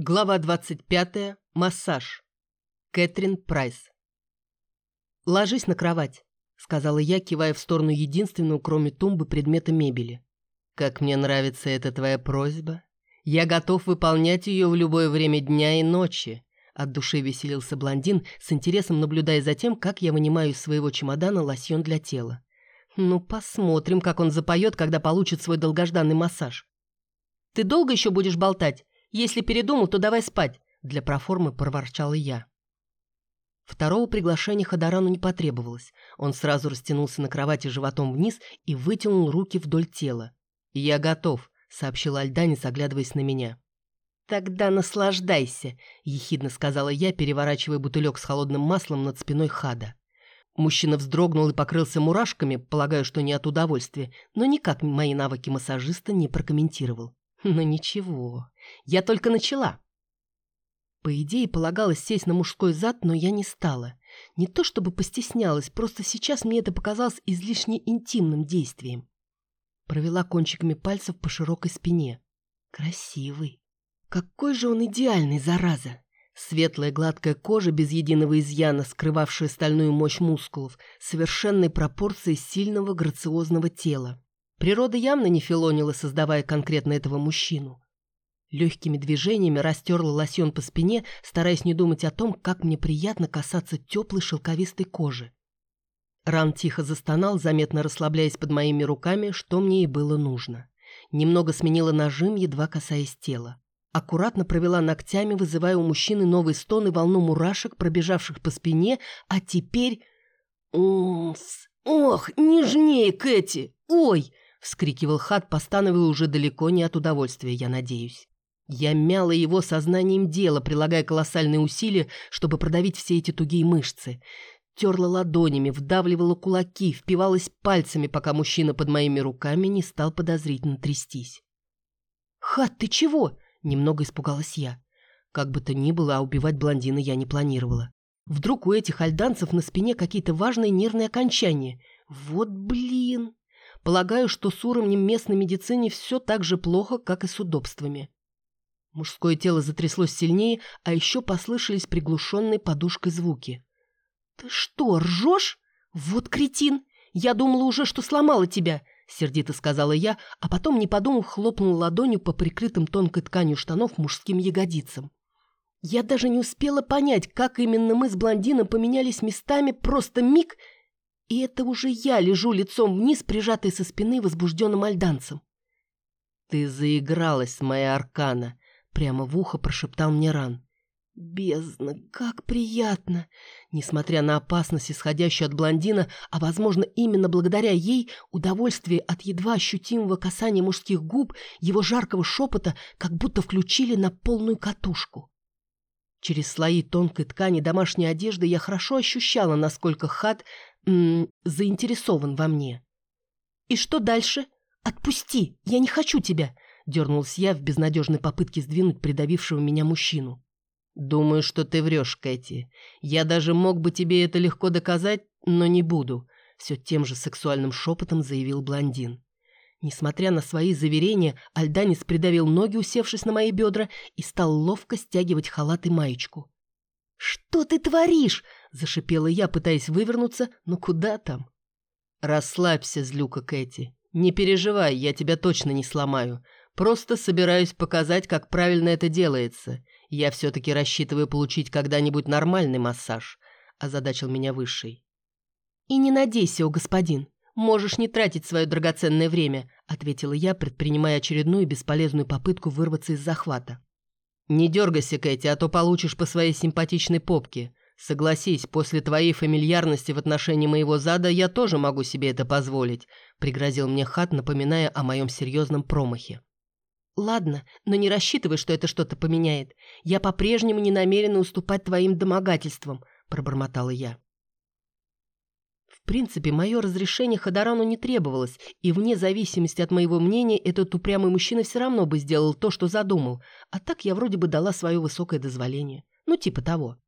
Глава 25. Массаж. Кэтрин Прайс. «Ложись на кровать», — сказала я, кивая в сторону единственного, кроме тумбы, предмета мебели. «Как мне нравится эта твоя просьба. Я готов выполнять ее в любое время дня и ночи», — от души веселился блондин, с интересом наблюдая за тем, как я вынимаю из своего чемодана лосьон для тела. «Ну, посмотрим, как он запоет, когда получит свой долгожданный массаж». «Ты долго еще будешь болтать?» Если передумал, то давай спать», — для проформы проворчала я. Второго приглашения Ходорану не потребовалось. Он сразу растянулся на кровати животом вниз и вытянул руки вдоль тела. «Я готов», — сообщил Альданец, оглядываясь на меня. «Тогда наслаждайся», — ехидно сказала я, переворачивая бутылек с холодным маслом над спиной Хада. Мужчина вздрогнул и покрылся мурашками, полагаю, что не от удовольствия, но никак мои навыки массажиста не прокомментировал. Но ничего, я только начала. По идее, полагалось сесть на мужской зад, но я не стала. Не то чтобы постеснялась, просто сейчас мне это показалось излишне интимным действием. Провела кончиками пальцев по широкой спине. Красивый. Какой же он идеальный, зараза! Светлая гладкая кожа без единого изъяна, скрывавшая стальную мощь мускулов, совершенной пропорции сильного грациозного тела. Природа явно не филонила, создавая конкретно этого мужчину. Легкими движениями растерла лосьон по спине, стараясь не думать о том, как мне приятно касаться теплой шелковистой кожи. Ран тихо застонал, заметно расслабляясь под моими руками, что мне и было нужно. Немного сменила нажим, едва касаясь тела. Аккуратно провела ногтями, вызывая у мужчины новый стон и волну мурашек, пробежавших по спине, а теперь... Ох, нежнее, Кэти! Ой! — вскрикивал Хат, постановая уже далеко не от удовольствия, я надеюсь. Я мяла его сознанием дела, прилагая колоссальные усилия, чтобы продавить все эти тугие мышцы. Терла ладонями, вдавливала кулаки, впивалась пальцами, пока мужчина под моими руками не стал подозрительно трястись. «Хат, ты чего?» — немного испугалась я. Как бы то ни было, а убивать блондина я не планировала. Вдруг у этих альданцев на спине какие-то важные нервные окончания. Вот блин! Полагаю, что с уровнем местной медицины все так же плохо, как и с удобствами. Мужское тело затряслось сильнее, а еще послышались приглушенные подушкой звуки. «Ты что, ржешь? Вот кретин! Я думала уже, что сломала тебя!» — сердито сказала я, а потом, не подумав, хлопнула ладонью по прикрытым тонкой тканью штанов мужским ягодицам. Я даже не успела понять, как именно мы с блондином поменялись местами, просто миг — и это уже я лежу лицом вниз, прижатой со спины возбужденным альданцем. «Ты заигралась, моя аркана!» — прямо в ухо прошептал мне Ран. «Бездна, как приятно!» Несмотря на опасность, исходящую от блондина, а, возможно, именно благодаря ей, удовольствие от едва ощутимого касания мужских губ, его жаркого шепота, как будто включили на полную катушку. Через слои тонкой ткани домашней одежды я хорошо ощущала, насколько хат м заинтересован во мне. «И что дальше? Отпусти! Я не хочу тебя!» Дернулась я в безнадежной попытке сдвинуть придавившего меня мужчину. «Думаю, что ты врешь, Кэти. Я даже мог бы тебе это легко доказать, но не буду», все тем же сексуальным шепотом заявил блондин. Несмотря на свои заверения, Альданец придавил ноги, усевшись на мои бедра, и стал ловко стягивать халат и маечку. «Что ты творишь?» – зашипела я, пытаясь вывернуться, но куда там? «Расслабься, злюка Кэти. Не переживай, я тебя точно не сломаю. Просто собираюсь показать, как правильно это делается. Я все-таки рассчитываю получить когда-нибудь нормальный массаж», – озадачил меня Высший. «И не надейся, о господин. Можешь не тратить свое драгоценное время», – ответила я, предпринимая очередную бесполезную попытку вырваться из захвата. «Не дергайся, Кэти, а то получишь по своей симпатичной попке. Согласись, после твоей фамильярности в отношении моего зада я тоже могу себе это позволить», — пригрозил мне Хат, напоминая о моем серьезном промахе. «Ладно, но не рассчитывай, что это что-то поменяет. Я по-прежнему не намерена уступать твоим домогательствам», — пробормотала я. В принципе, мое разрешение Ходорану не требовалось, и вне зависимости от моего мнения этот упрямый мужчина все равно бы сделал то, что задумал, а так я вроде бы дала свое высокое дозволение. Ну, типа того.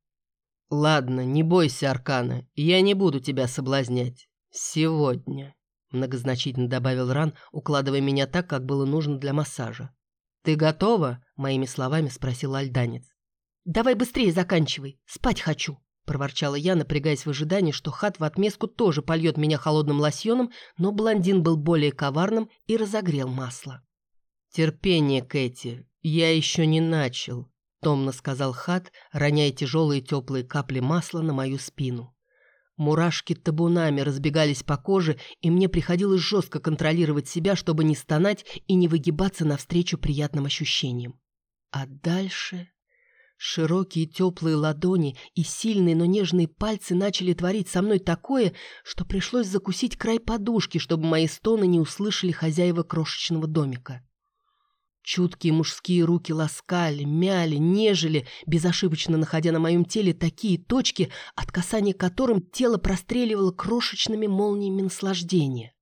«Ладно, не бойся, Аркана, я не буду тебя соблазнять. Сегодня», — многозначительно добавил Ран, укладывая меня так, как было нужно для массажа. «Ты готова?» — моими словами спросил альданец. «Давай быстрее заканчивай, спать хочу», — проворчала я, напрягаясь в ожидании, что Хат в отместку тоже польет меня холодным лосьоном, но блондин был более коварным и разогрел масло. «Терпение, Кэти, я еще не начал», — томно сказал Хат, роняя тяжелые теплые капли масла на мою спину. Мурашки табунами разбегались по коже, и мне приходилось жестко контролировать себя, чтобы не стонать и не выгибаться навстречу приятным ощущениям. А дальше... Широкие теплые ладони и сильные, но нежные пальцы начали творить со мной такое, что пришлось закусить край подушки, чтобы мои стоны не услышали хозяева крошечного домика. Чуткие мужские руки ласкали, мяли, нежели, безошибочно находя на моем теле такие точки, от касания которым тело простреливало крошечными молниями наслаждения.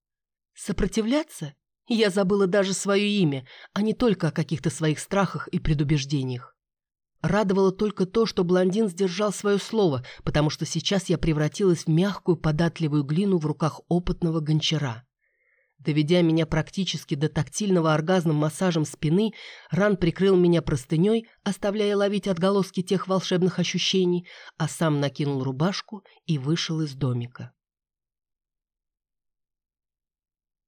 Сопротивляться? Я забыла даже свое имя, а не только о каких-то своих страхах и предубеждениях. Радовало только то, что блондин сдержал свое слово, потому что сейчас я превратилась в мягкую податливую глину в руках опытного гончара. Доведя меня практически до тактильного оргазма массажем спины, Ран прикрыл меня простыней, оставляя ловить отголоски тех волшебных ощущений, а сам накинул рубашку и вышел из домика.